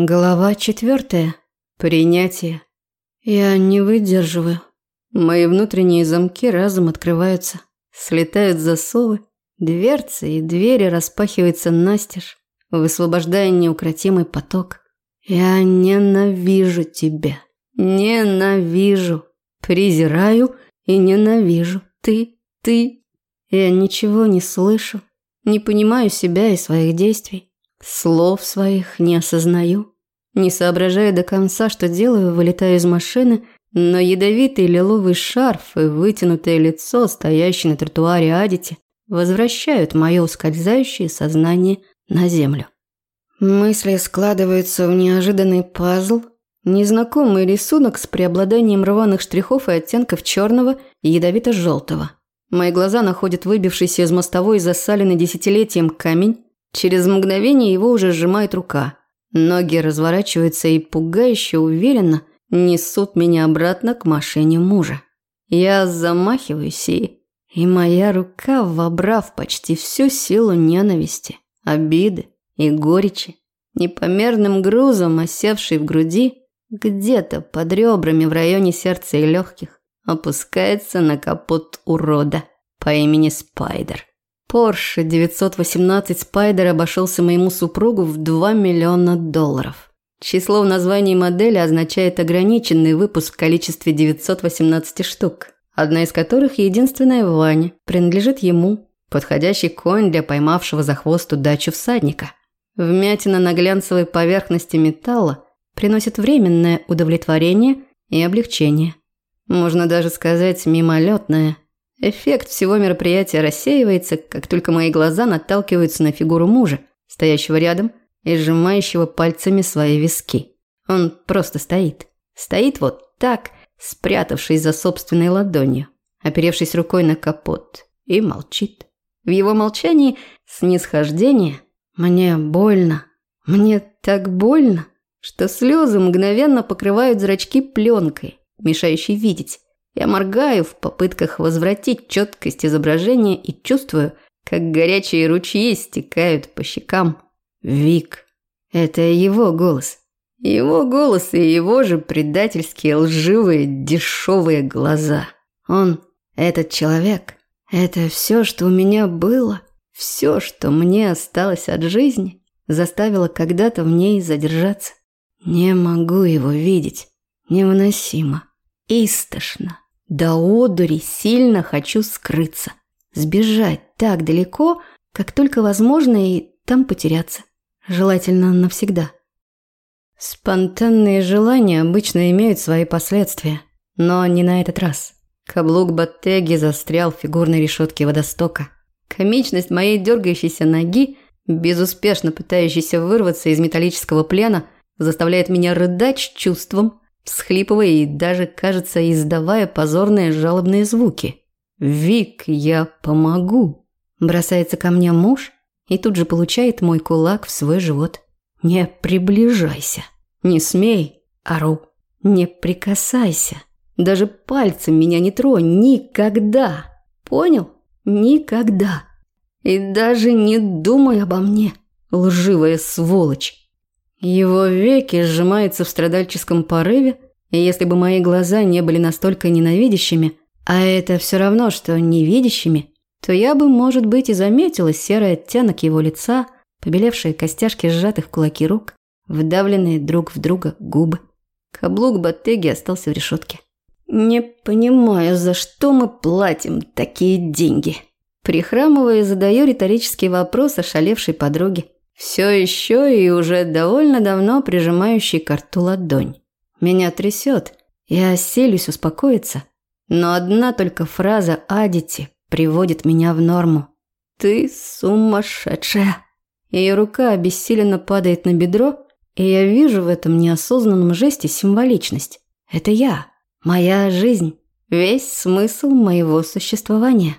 Глава четвертая. Принятие. Я не выдерживаю. Мои внутренние замки разом открываются. Слетают засовы, дверцы и двери распахиваются настежь, высвобождая неукротимый поток. Я ненавижу тебя. Ненавижу. Презираю и ненавижу. Ты, ты. Я ничего не слышу, не понимаю себя и своих действий. Слов своих не осознаю. Не соображая до конца, что делаю, вылетаю из машины, но ядовитый лиловый шарф и вытянутое лицо, стоящее на тротуаре Адити, возвращают мое ускользающее сознание на землю. Мысли складываются в неожиданный пазл, незнакомый рисунок с преобладанием рваных штрихов и оттенков черного и ядовито-желтого. Мои глаза находят выбившийся из мостовой засаленный десятилетием камень, Через мгновение его уже сжимает рука. Ноги разворачиваются и пугающе уверенно несут меня обратно к машине мужа. Я замахиваюсь и... И моя рука, вобрав почти всю силу ненависти, обиды и горечи, непомерным грузом, осевшей в груди, где-то под ребрами в районе сердца и легких, опускается на капот урода по имени Спайдер. Porsche 918 Spider обошелся моему супругу в 2 миллиона долларов. Число в названии модели означает ограниченный выпуск в количестве 918 штук, одна из которых единственная в Ване, принадлежит ему, подходящий конь для поймавшего за хвост удачу всадника. Вмятина на глянцевой поверхности металла приносит временное удовлетворение и облегчение. Можно даже сказать мимолетное – Эффект всего мероприятия рассеивается, как только мои глаза наталкиваются на фигуру мужа, стоящего рядом и сжимающего пальцами свои виски. Он просто стоит. Стоит вот так, спрятавшись за собственной ладонью, оперевшись рукой на капот, и молчит. В его молчании снисхождение. Мне больно. Мне так больно, что слезы мгновенно покрывают зрачки пленкой, мешающей видеть. Я моргаю в попытках возвратить четкость изображения и чувствую, как горячие ручьи стекают по щекам. Вик. Это его голос. Его голос и его же предательские, лживые, дешевые глаза. Он, этот человек, это все, что у меня было, все, что мне осталось от жизни, заставило когда-то в ней задержаться. Не могу его видеть. Невыносимо. Истошно. До одури сильно хочу скрыться. Сбежать так далеко, как только возможно, и там потеряться. Желательно навсегда. Спонтанные желания обычно имеют свои последствия, но не на этот раз. Каблук Баттеги застрял в фигурной решетке водостока. Комичность моей дергающейся ноги, безуспешно пытающейся вырваться из металлического плена, заставляет меня рыдать с чувством, всхлипывая и даже, кажется, издавая позорные жалобные звуки. «Вик, я помогу!» Бросается ко мне муж и тут же получает мой кулак в свой живот. «Не приближайся! Не смей!» Ору. «Не прикасайся! Даже пальцем меня не тронь! Никогда! Понял? Никогда! И даже не думай обо мне, лживая сволочь!» Его веки сжимаются в страдальческом порыве, и если бы мои глаза не были настолько ненавидящими, а это все равно, что невидящими, то я бы, может быть, и заметила серый оттенок его лица, побелевшие костяшки сжатых в кулаки рук, вдавленные друг в друга губы. Каблук Баттеги остался в решетке. «Не понимаю, за что мы платим такие деньги?» Прихрамывая, задаю риторический вопрос ошалевшей подруге все еще и уже довольно давно прижимающий к рту ладонь. Меня трясет, я селюсь успокоиться, но одна только фраза «Адити» приводит меня в норму. «Ты сумасшедшая!» Ее рука обессиленно падает на бедро, и я вижу в этом неосознанном жесте символичность. Это я, моя жизнь, весь смысл моего существования.